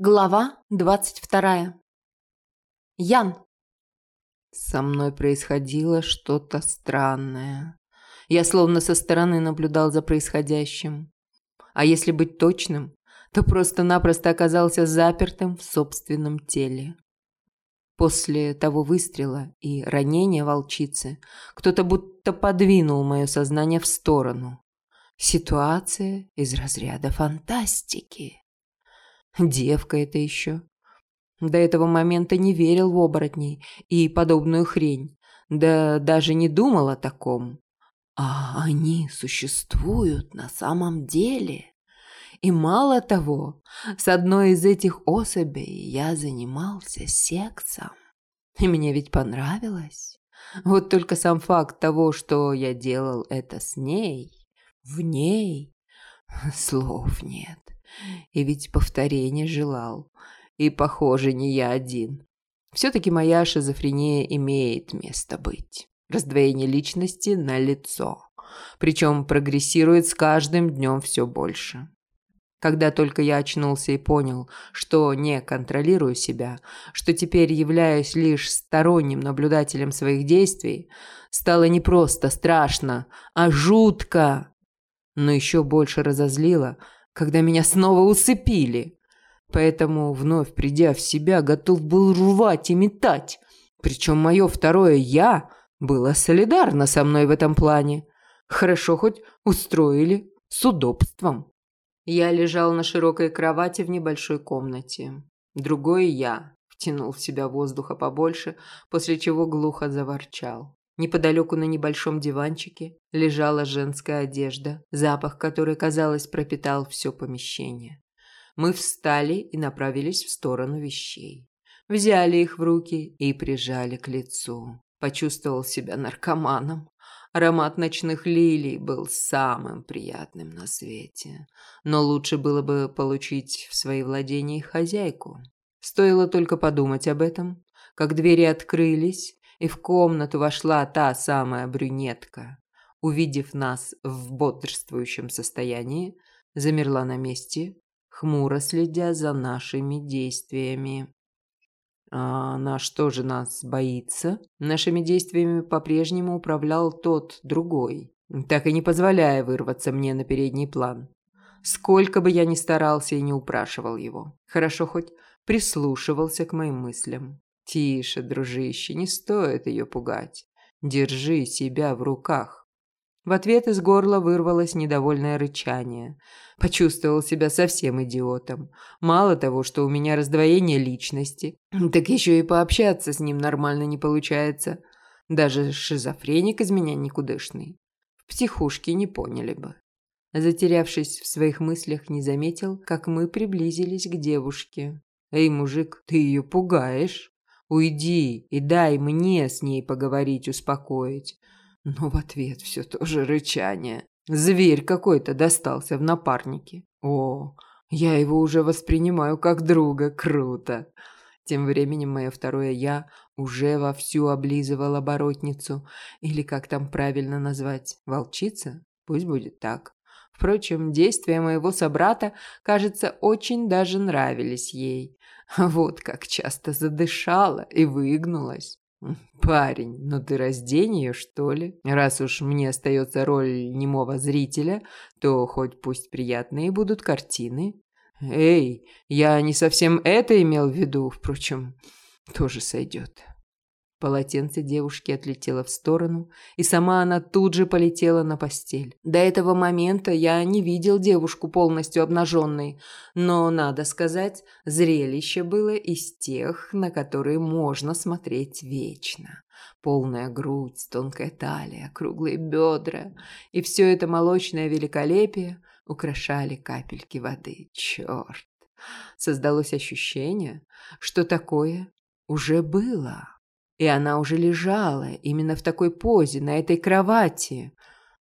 Глава двадцать вторая. Ян. Со мной происходило что-то странное. Я словно со стороны наблюдал за происходящим. А если быть точным, то просто-напросто оказался запертым в собственном теле. После того выстрела и ранения волчицы кто-то будто подвинул мое сознание в сторону. Ситуация из разряда фантастики. Девка это еще. До этого момента не верил в оборотней и подобную хрень. Да даже не думал о таком. А они существуют на самом деле. И мало того, с одной из этих особей я занимался сексом. И мне ведь понравилось. Вот только сам факт того, что я делал это с ней, в ней, слов нет. И ведь повторения желал. И, похоже, не я один. Все-таки моя шизофрения имеет место быть. Раздвоение личности на лицо. Причем прогрессирует с каждым днем все больше. Когда только я очнулся и понял, что не контролирую себя, что теперь являюсь лишь сторонним наблюдателем своих действий, стало не просто страшно, а жутко. Но еще больше разозлило, когда меня снова усыпили. Поэтому, вновь придя в себя, готов был рвать и метать. Причем мое второе «я» было солидарно со мной в этом плане. Хорошо хоть устроили с удобством. Я лежал на широкой кровати в небольшой комнате. Другой «я» втянул в себя воздуха побольше, после чего глухо заворчал. Неподалеку на небольшом диванчике лежала женская одежда, запах которой, казалось, пропитал все помещение. Мы встали и направились в сторону вещей. Взяли их в руки и прижали к лицу. Почувствовал себя наркоманом. Аромат ночных лилий был самым приятным на свете. Но лучше было бы получить в свои владения хозяйку. Стоило только подумать об этом, как двери открылись, и в комнату вошла та самая брюнетка. Увидев нас в бодрствующем состоянии, замерла на месте, хмуро следя за нашими действиями. А она что же нас боится? Нашими действиями по-прежнему управлял тот другой, так и не позволяя вырваться мне на передний план. Сколько бы я ни старался и не упрашивал его, хорошо хоть прислушивался к моим мыслям. «Тише, дружище, не стоит ее пугать. Держи себя в руках». В ответ из горла вырвалось недовольное рычание. Почувствовал себя совсем идиотом. Мало того, что у меня раздвоение личности, так еще и пообщаться с ним нормально не получается. Даже шизофреник из меня никудышный. В психушке не поняли бы. Затерявшись в своих мыслях, не заметил, как мы приблизились к девушке. «Эй, мужик, ты ее пугаешь!» Уйди и дай мне с ней поговорить, успокоить. Но в ответ все то же рычание. Зверь какой-то достался в напарнике. О, я его уже воспринимаю как друга. Круто. Тем временем мое второе «я» уже вовсю облизывал оборотницу. Или как там правильно назвать? Волчица? Пусть будет так. Впрочем, действия моего собрата, кажется, очень даже нравились ей. Вот как часто задышала и выгнулась. «Парень, ну ты раздень ее, что ли? Раз уж мне остается роль немого зрителя, то хоть пусть приятные будут картины. Эй, я не совсем это имел в виду, впрочем, тоже сойдет». Полотенце девушки отлетело в сторону, и сама она тут же полетела на постель. До этого момента я не видел девушку полностью обнаженной, но, надо сказать, зрелище было из тех, на которые можно смотреть вечно. Полная грудь, тонкая талия, круглые бедра, и все это молочное великолепие украшали капельки воды. Черт! Создалось ощущение, что такое уже было. И она уже лежала именно в такой позе, на этой кровати.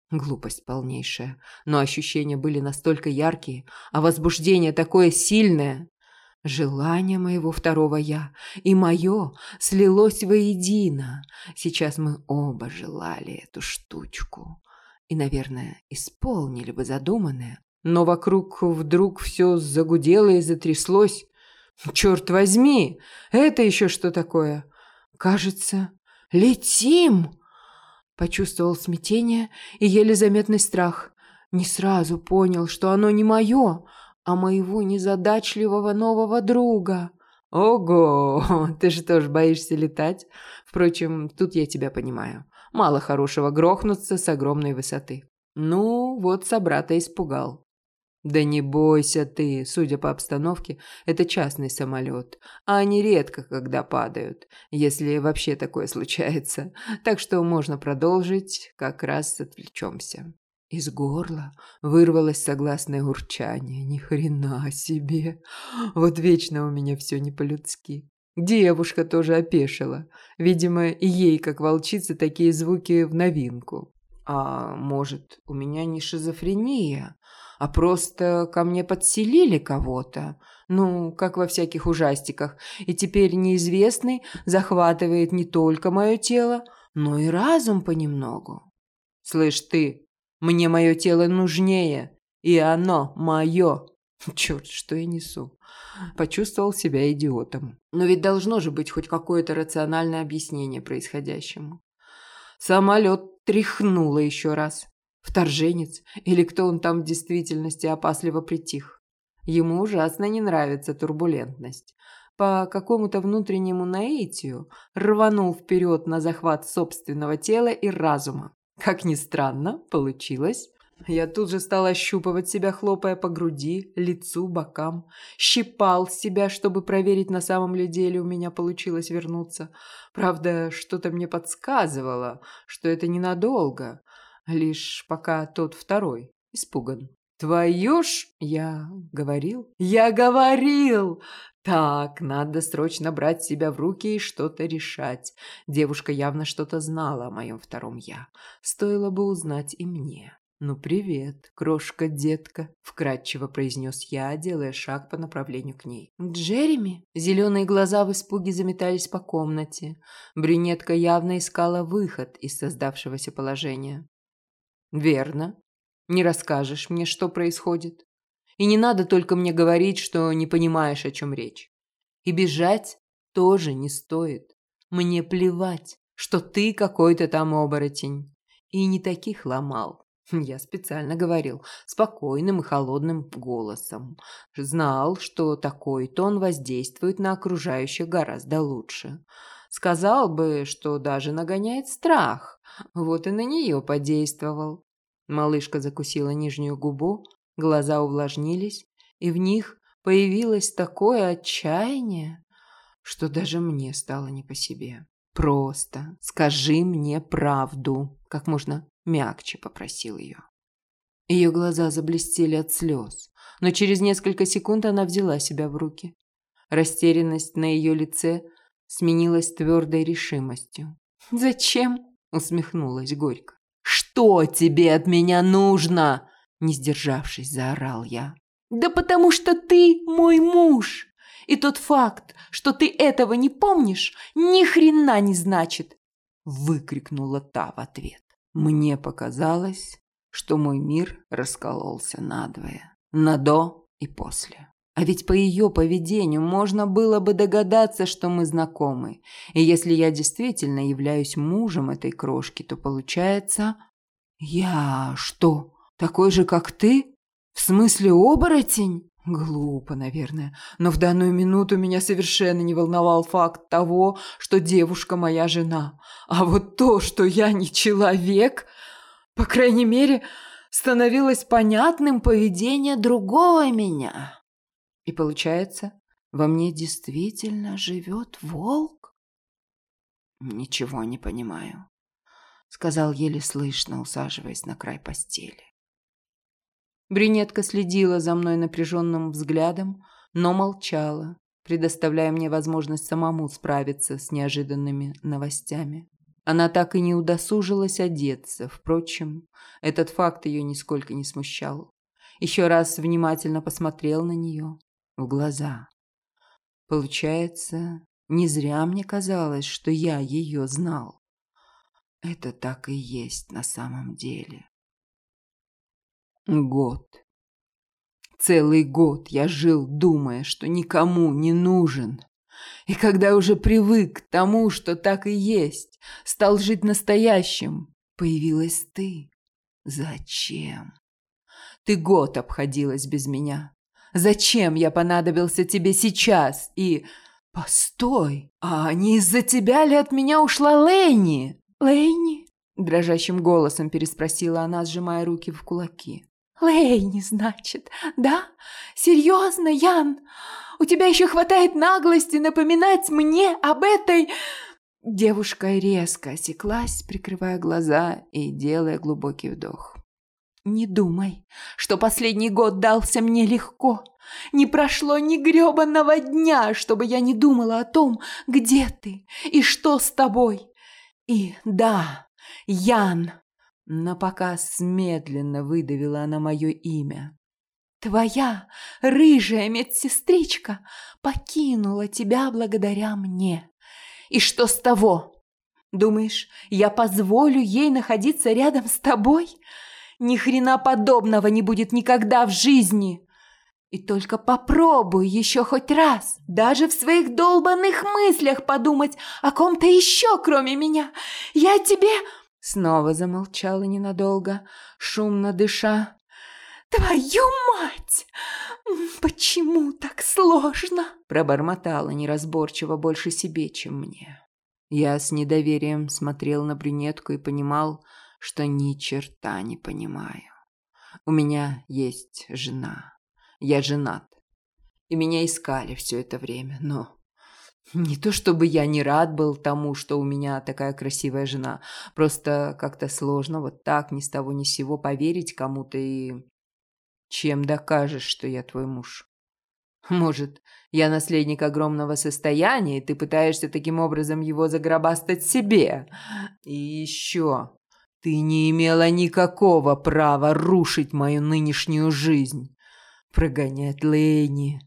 Глупость полнейшая. Но ощущения были настолько яркие, а возбуждение такое сильное. Желание моего второго «я» и мое слилось воедино. Сейчас мы оба желали эту штучку. И, наверное, исполнили бы задуманное. Но вокруг вдруг все загудело и затряслось. Черт возьми, это еще что такое? Кажется, летим. Почувствовал смятение и еле заметный страх. Не сразу понял, что оно не мое, а моего незадачливого нового друга. Ого, ты же тоже боишься летать? Впрочем, тут я тебя понимаю. Мало хорошего грохнуться с огромной высоты. Ну, вот собрата испугал. Да не бойся ты, судя по обстановке, это частный самолет, а они редко когда падают, если вообще такое случается. Так что можно продолжить, как раз отвлечемся. Из горла вырвалось согласное урчание. Ни хрена себе. Вот вечно у меня все не по-людски. Девушка тоже опешила. Видимо, и ей, как волчице, такие звуки в новинку. А может, у меня не шизофрения, а просто ко мне подселили кого-то? Ну, как во всяких ужастиках. И теперь неизвестный захватывает не только мое тело, но и разум понемногу. Слышь ты, мне мое тело нужнее, и оно мое. Черт, что я несу. Почувствовал себя идиотом. Но ведь должно же быть хоть какое-то рациональное объяснение происходящему. Самолет тряхнуло еще раз. Вторженец, или кто он там в действительности опасливо притих. Ему ужасно не нравится турбулентность. По какому-то внутреннему наитию рванул вперед на захват собственного тела и разума. Как ни странно, получилось. Я тут же стал ощупывать себя, хлопая по груди, лицу, бокам. Щипал себя, чтобы проверить, на самом ли деле у меня получилось вернуться. Правда, что-то мне подсказывало, что это ненадолго. Лишь пока тот второй испуган. «Твою ж...» Я говорил. «Я говорил!» Так, надо срочно брать себя в руки и что-то решать. Девушка явно что-то знала о моем втором «я». Стоило бы узнать и мне. «Ну, привет, крошка-детка», — вкратчиво произнес я, делая шаг по направлению к ней. «Джереми?» Зеленые глаза в испуге заметались по комнате. Брюнетка явно искала выход из создавшегося положения. «Верно. Не расскажешь мне, что происходит?» И не надо только мне говорить, что не понимаешь, о чем речь. И бежать тоже не стоит. Мне плевать, что ты какой-то там оборотень. И не таких ломал. Я специально говорил спокойным и холодным голосом. Знал, что такой тон воздействует на окружающих гораздо лучше. Сказал бы, что даже нагоняет страх. Вот и на нее подействовал. Малышка закусила нижнюю губу, Глаза увлажнились, и в них появилось такое отчаяние, что даже мне стало не по себе. «Просто скажи мне правду», – как можно мягче попросил ее. Ее глаза заблестели от слез, но через несколько секунд она взяла себя в руки. Растерянность на ее лице сменилась твердой решимостью. «Зачем?» – усмехнулась горько. «Что тебе от меня нужно?» Не сдержавшись, заорал я. «Да потому что ты мой муж! И тот факт, что ты этого не помнишь, ни хрена не значит!» Выкрикнула та в ответ. Мне показалось, что мой мир раскололся надвое. На до и после. А ведь по ее поведению можно было бы догадаться, что мы знакомы. И если я действительно являюсь мужем этой крошки, то получается... Я что, такой же, как ты? В смысле оборотень? Глупо, наверное, но в данную минуту меня совершенно не волновал факт того, что девушка моя жена. А вот то, что я не человек, по крайней мере, становилось понятным поведение другого меня. И получается, во мне действительно живет волк? Ничего не понимаю, сказал еле слышно, усаживаясь на край постели. Брюнетка следила за мной напряженным взглядом, но молчала, предоставляя мне возможность самому справиться с неожиданными новостями. Она так и не удосужилась одеться. Впрочем, этот факт ее нисколько не смущал. Еще раз внимательно посмотрел на нее в глаза. Получается, не зря мне казалось, что я ее знал. Это так и есть на самом деле. Год. Целый год я жил, думая, что никому не нужен. И когда уже привык к тому, что так и есть, стал жить настоящим, появилась ты. Зачем? Ты год обходилась без меня. Зачем я понадобился тебе сейчас? И... Постой, а не из-за тебя ли от меня ушла Лэйни? Лэйни? Дрожащим голосом переспросила она, сжимая руки в кулаки. Лэйни, значит, да? Серьезно, Ян? У тебя еще хватает наглости напоминать мне об этой...» Девушка резко осеклась, прикрывая глаза и делая глубокий вдох. «Не думай, что последний год дался мне легко. Не прошло ни грёбаного дня, чтобы я не думала о том, где ты и что с тобой. И да, Ян, на показ медленно выдавила она мое имя. Твоя рыжая медсестричка покинула тебя благодаря мне. И что с того? Думаешь, я позволю ей находиться рядом с тобой? Ни хрена подобного не будет никогда в жизни. И только попробуй еще хоть раз, даже в своих долбанных мыслях подумать о ком-то еще, кроме меня. Я тебе...» Снова замолчала ненадолго, шумно дыша. «Твою мать! Почему так сложно?» Пробормотала неразборчиво больше себе, чем мне. Я с недоверием смотрел на брюнетку и понимал, что ни черта не понимаю. У меня есть жена. Я женат. И меня искали все это время, но... Не то чтобы я не рад был тому, что у меня такая красивая жена. Просто как-то сложно вот так ни с того ни с сего поверить кому-то и чем докажешь, что я твой муж? Может, я наследник огромного состояния, и ты пытаешься таким образом его загробастать себе? И еще, ты не имела никакого права рушить мою нынешнюю жизнь. Прогонять Лэйни.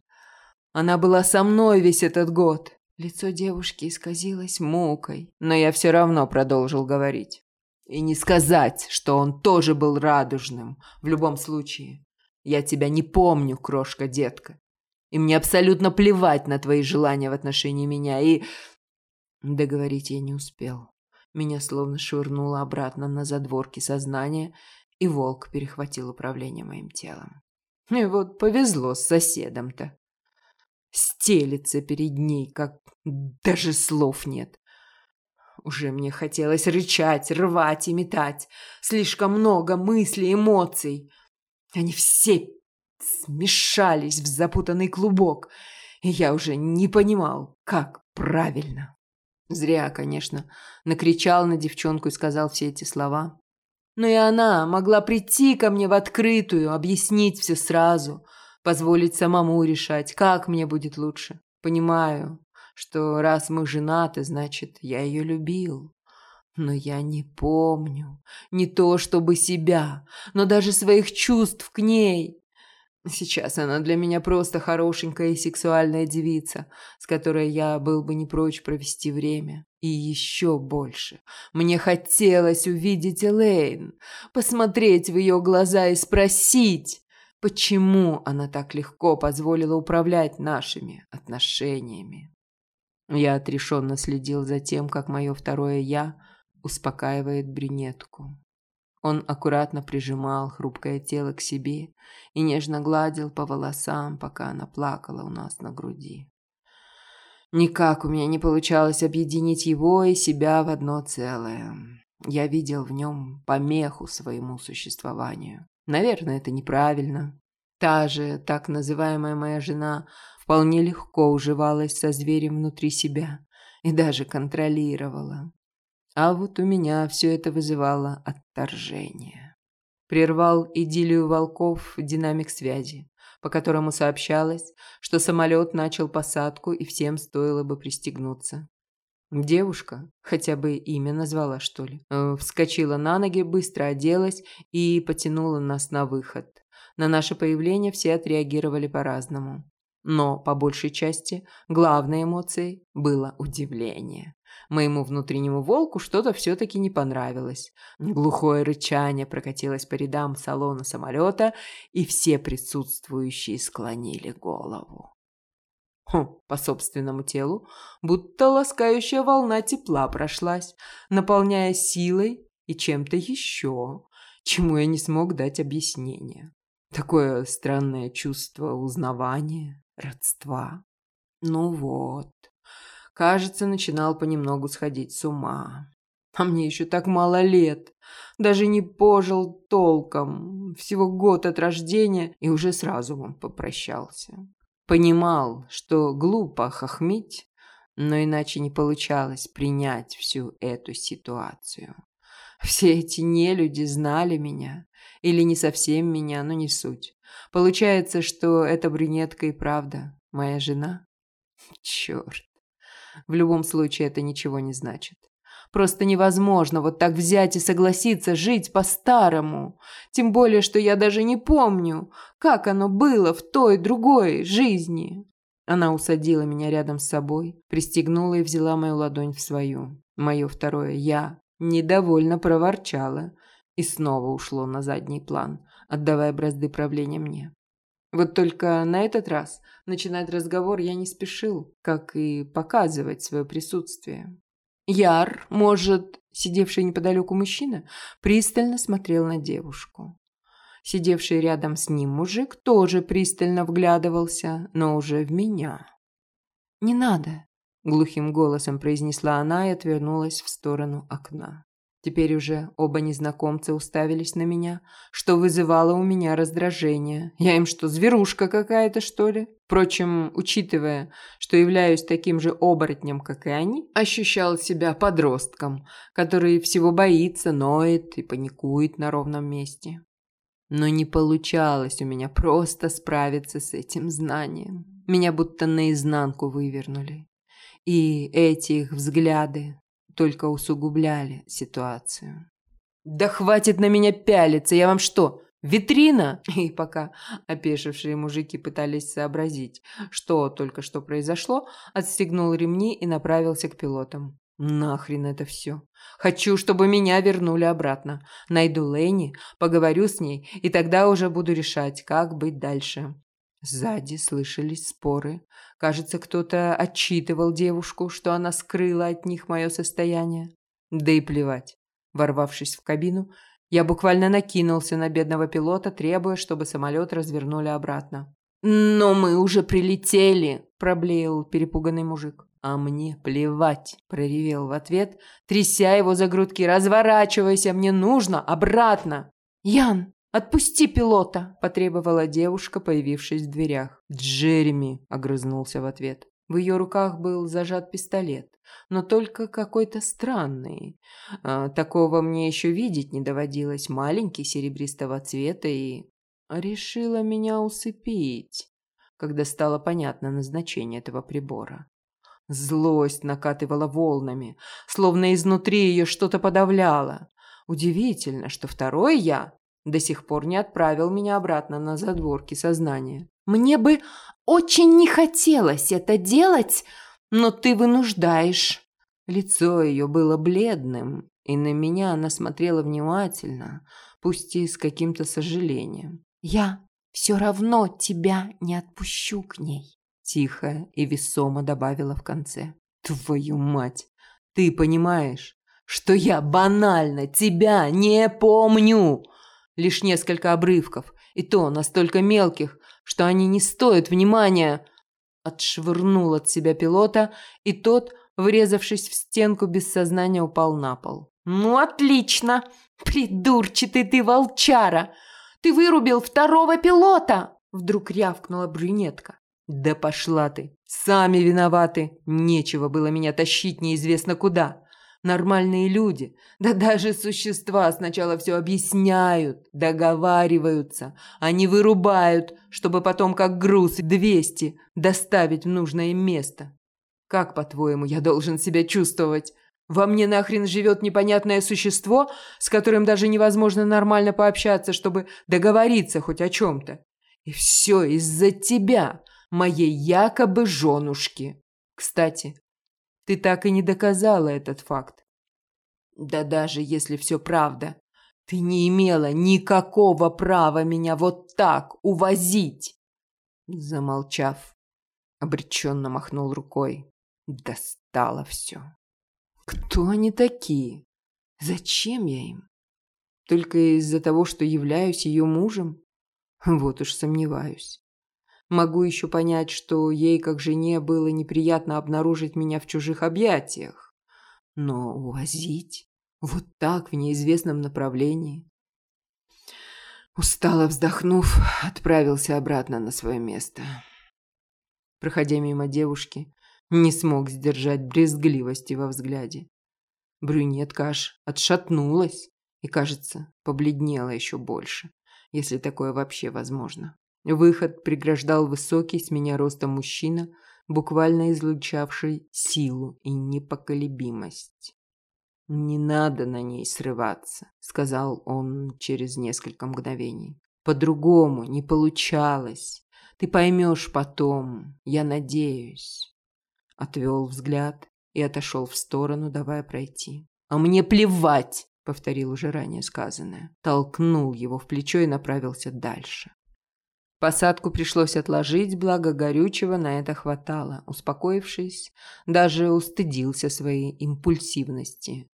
Она была со мной весь этот год. Лицо девушки исказилось мукой, но я все равно продолжил говорить. И не сказать, что он тоже был радужным, в любом случае. Я тебя не помню, крошка-детка. И мне абсолютно плевать на твои желания в отношении меня. И... Договорить я не успел. Меня словно швырнуло обратно на задворки сознания, и волк перехватил управление моим телом. И вот повезло с соседом-то. Стелится перед ней, как даже слов нет. Уже мне хотелось рычать, рвать и метать. Слишком много мыслей, эмоций. Они все смешались в запутанный клубок, и я уже не понимал, как правильно. Зря, конечно, накричал на девчонку и сказал все эти слова. Но и она могла прийти ко мне в открытую, объяснить все сразу, позволить самому решать, как мне будет лучше. Понимаю, что раз мы женаты, значит, я ее любил. Но я не помню. Не то чтобы себя, но даже своих чувств к ней. Сейчас она для меня просто хорошенькая и сексуальная девица, с которой я был бы не прочь провести время. И еще больше. Мне хотелось увидеть Элейн, посмотреть в ее глаза и спросить, почему она так легко позволила управлять нашими отношениями. Я отрешенно следил за тем, как мое второе «я» успокаивает брюнетку. Он аккуратно прижимал хрупкое тело к себе и нежно гладил по волосам, пока она плакала у нас на груди. Никак у меня не получалось объединить его и себя в одно целое. Я видел в нем помеху своему существованию. Наверное, это неправильно. Та же, так называемая моя жена, вполне легко уживалась со зверем внутри себя и даже контролировала. А вот у меня все это вызывало отторжение. Прервал идиллию волков динамик связи, по которому сообщалось, что самолет начал посадку и всем стоило бы пристегнуться. Девушка, хотя бы имя назвала, что ли, э, вскочила на ноги, быстро оделась и потянула нас на выход. На наше появление все отреагировали по-разному. Но, по большей части, главной эмоцией было удивление. Моему внутреннему волку что-то все-таки не понравилось. Глухое рычание прокатилось по рядам салона самолета, и все присутствующие склонили голову. Хм, по собственному телу, будто ласкающая волна тепла прошлась, наполняя силой и чем-то еще, чему я не смог дать объяснение. Такое странное чувство узнавания, родства. Ну вот, кажется, начинал понемногу сходить с ума. А мне еще так мало лет. Даже не пожил толком. Всего год от рождения и уже с разумом попрощался. Понимал, что глупо хохмить, но иначе не получалось принять всю эту ситуацию. Все эти нелюди знали меня. Или не совсем меня, но не суть. Получается, что эта брюнетка и правда моя жена? Черт. В любом случае это ничего не значит. Просто невозможно вот так взять и согласиться жить по-старому. Тем более, что я даже не помню, как оно было в той другой жизни. Она усадила меня рядом с собой, пристегнула и взяла мою ладонь в свою. Мое второе «я» недовольно проворчала и снова ушло на задний план, отдавая бразды правления мне. Вот только на этот раз начинать разговор я не спешил, как и показывать свое присутствие. Яр, может, сидевший неподалеку мужчина, пристально смотрел на девушку. Сидевший рядом с ним мужик тоже пристально вглядывался, но уже в меня. «Не надо», — глухим голосом произнесла она и отвернулась в сторону окна. Теперь уже оба незнакомца уставились на меня, что вызывало у меня раздражение. Я им что, зверушка какая-то, что ли? Впрочем, учитывая, что являюсь таким же оборотнем, как и они, ощущал себя подростком, который всего боится, ноет и паникует на ровном месте. Но не получалось у меня просто справиться с этим знанием. Меня будто наизнанку вывернули. И эти их взгляды только усугубляли ситуацию. «Да хватит на меня пялиться! Я вам что, витрина?» И пока опешившие мужики пытались сообразить, что только что произошло, отстегнул ремни и направился к пилотам. Нахрен это все. Хочу, чтобы меня вернули обратно. Найду Лэни, поговорю с ней, и тогда уже буду решать, как быть дальше. Сзади слышались споры. Кажется, кто-то отчитывал девушку, что она скрыла от них мое состояние. Да и плевать. Ворвавшись в кабину, я буквально накинулся на бедного пилота, требуя, чтобы самолет развернули обратно. «Но мы уже прилетели!» – проблеял перепуганный мужик. «А мне плевать!» – проревел в ответ, тряся его за грудки. «Разворачивайся, мне нужно обратно!» «Ян, «Отпусти пилота!» – потребовала девушка, появившись в дверях. «Джереми!» – огрызнулся в ответ. В ее руках был зажат пистолет, но только какой-то странный. А, такого мне еще видеть не доводилось. Маленький, серебристого цвета и... Решила меня усыпить, когда стало понятно назначение этого прибора. Злость накатывала волнами, словно изнутри ее что-то подавляло. Удивительно, что второй я до сих пор не отправил меня обратно на задворки сознания. «Мне бы очень не хотелось это делать, но ты вынуждаешь». Лицо ее было бледным, и на меня она смотрела внимательно, пусть и с каким-то сожалением. «Я все равно тебя не отпущу к ней», – тихо и весомо добавила в конце. «Твою мать! Ты понимаешь, что я банально тебя не помню!» Лишь несколько обрывков, и то настолько мелких, что они не стоят внимания. Отшвырнул от себя пилота, и тот, врезавшись в стенку, без сознания упал на пол. «Ну, отлично! Придурчатый ты волчара! Ты вырубил второго пилота!» Вдруг рявкнула брюнетка. «Да пошла ты! Сами виноваты! Нечего было меня тащить неизвестно куда!» Нормальные люди, да даже существа сначала все объясняют, договариваются, они вырубают, чтобы потом как груз 200 доставить в нужное место. Как, по-твоему, я должен себя чувствовать? Во мне нахрен живет непонятное существо, с которым даже невозможно нормально пообщаться, чтобы договориться хоть о чем-то. И все из-за тебя, моей якобы женушки. Кстати, Ты так и не доказала этот факт. Да даже если все правда, ты не имела никакого права меня вот так увозить. Замолчав, обреченно махнул рукой. Достало все. Кто они такие? Зачем я им? Только из-за того, что являюсь ее мужем? Вот уж сомневаюсь. Могу еще понять, что ей, как жене, было неприятно обнаружить меня в чужих объятиях. Но увозить вот так в неизвестном направлении... Устало вздохнув, отправился обратно на свое место. Проходя мимо девушки, не смог сдержать брезгливости во взгляде. Брюнетка аж отшатнулась и, кажется, побледнела еще больше, если такое вообще возможно. Выход преграждал высокий с меня ростом мужчина, буквально излучавший силу и непоколебимость. «Не надо на ней срываться», — сказал он через несколько мгновений. «По-другому не получалось. Ты поймешь потом, я надеюсь». Отвел взгляд и отошел в сторону, давая пройти. «А мне плевать!» — повторил уже ранее сказанное. Толкнул его в плечо и направился дальше. Посадку пришлось отложить, благо горючего на это хватало. Успокоившись, даже устыдился своей импульсивности.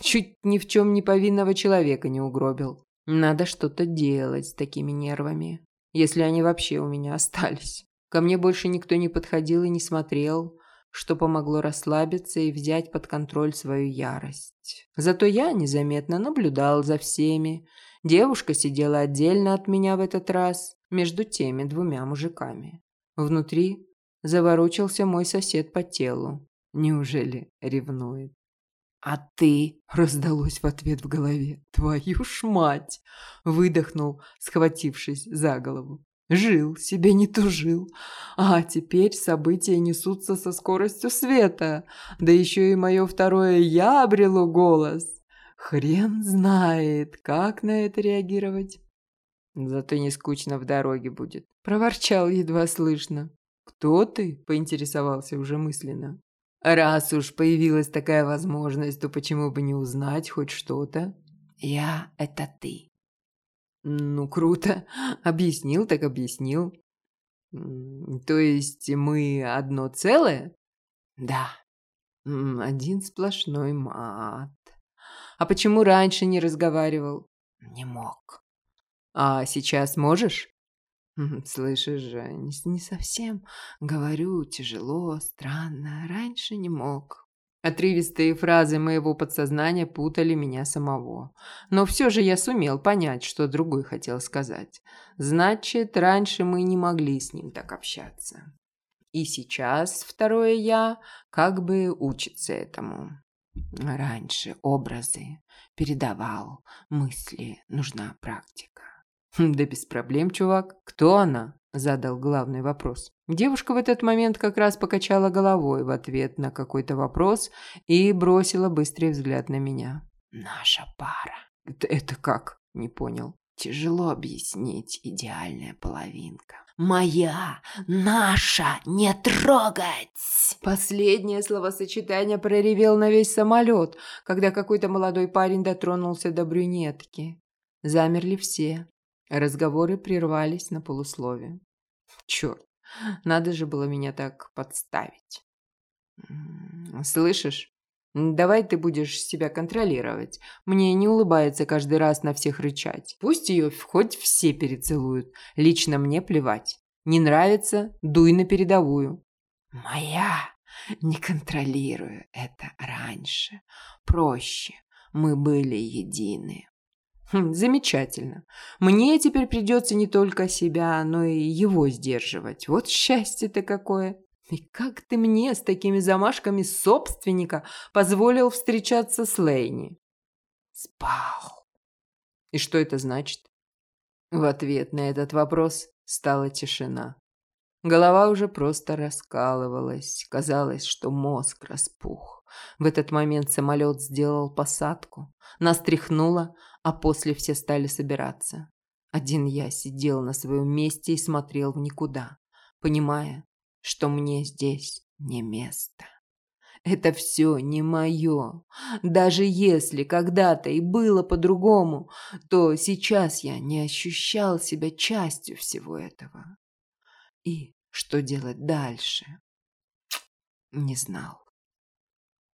Чуть ни в чем не повинного человека не угробил. Надо что-то делать с такими нервами, если они вообще у меня остались. Ко мне больше никто не подходил и не смотрел, что помогло расслабиться и взять под контроль свою ярость. Зато я незаметно наблюдал за всеми. Девушка сидела отдельно от меня в этот раз, между теми двумя мужиками. Внутри заворочился мой сосед по телу. Неужели ревнует? «А ты?» – раздалось в ответ в голове. «Твою ж мать!» – выдохнул, схватившись за голову. Жил, себе не тужил. А теперь события несутся со скоростью света. Да еще и мое второе «я» обрело голос. Хрен знает, как на это реагировать. Зато не скучно в дороге будет. Проворчал едва слышно. «Кто ты?» – поинтересовался уже мысленно. «Раз уж появилась такая возможность, то почему бы не узнать хоть что-то?» «Я – это ты», ну, круто. Объяснил так объяснил. То есть мы одно целое? Да. Один сплошной мат. А почему раньше не разговаривал? Не мог. А сейчас можешь? Слышишь не, не совсем. Говорю, тяжело, странно. Раньше не мог. Отрывистые фразы моего подсознания путали меня самого. Но все же я сумел понять, что другой хотел сказать. Значит, раньше мы не могли с ним так общаться. И сейчас второе «я» как бы учится этому. Раньше образы передавал, мысли, нужна практика. Да без проблем, чувак. Кто она? Задал главный вопрос. Девушка в этот момент как раз покачала головой в ответ на какой-то вопрос и бросила быстрый взгляд на меня. «Наша пара». «Это, это как?» – не понял. «Тяжело объяснить, идеальная половинка». «Моя! Наша! Не трогать!» Последнее словосочетание проревел на весь самолет, когда какой-то молодой парень дотронулся до брюнетки. Замерли все. Разговоры прервались на полуслове. Черт, надо же было меня так подставить. Слышишь? Давай ты будешь себя контролировать. Мне не улыбается каждый раз на всех рычать. Пусть ее хоть все перецелуют. Лично мне плевать. Не нравится – дуй на передовую. Моя. Не контролирую это раньше. Проще. Мы были едины. Хм, замечательно. Мне теперь придется не только себя, но и его сдерживать. Вот счастье-то какое. И как ты мне с такими замашками собственника позволил встречаться с Лейни? Спал. И что это значит? В ответ на этот вопрос стала тишина. Голова уже просто раскалывалась. Казалось, что мозг распух. В этот момент самолет сделал посадку, нас тряхнуло, а после все стали собираться. Один я сидел на своем месте и смотрел в никуда, понимая, что мне здесь не место. Это все не мое. Даже если когда-то и было по-другому, то сейчас я не ощущал себя частью всего этого. И что делать дальше? Не знал.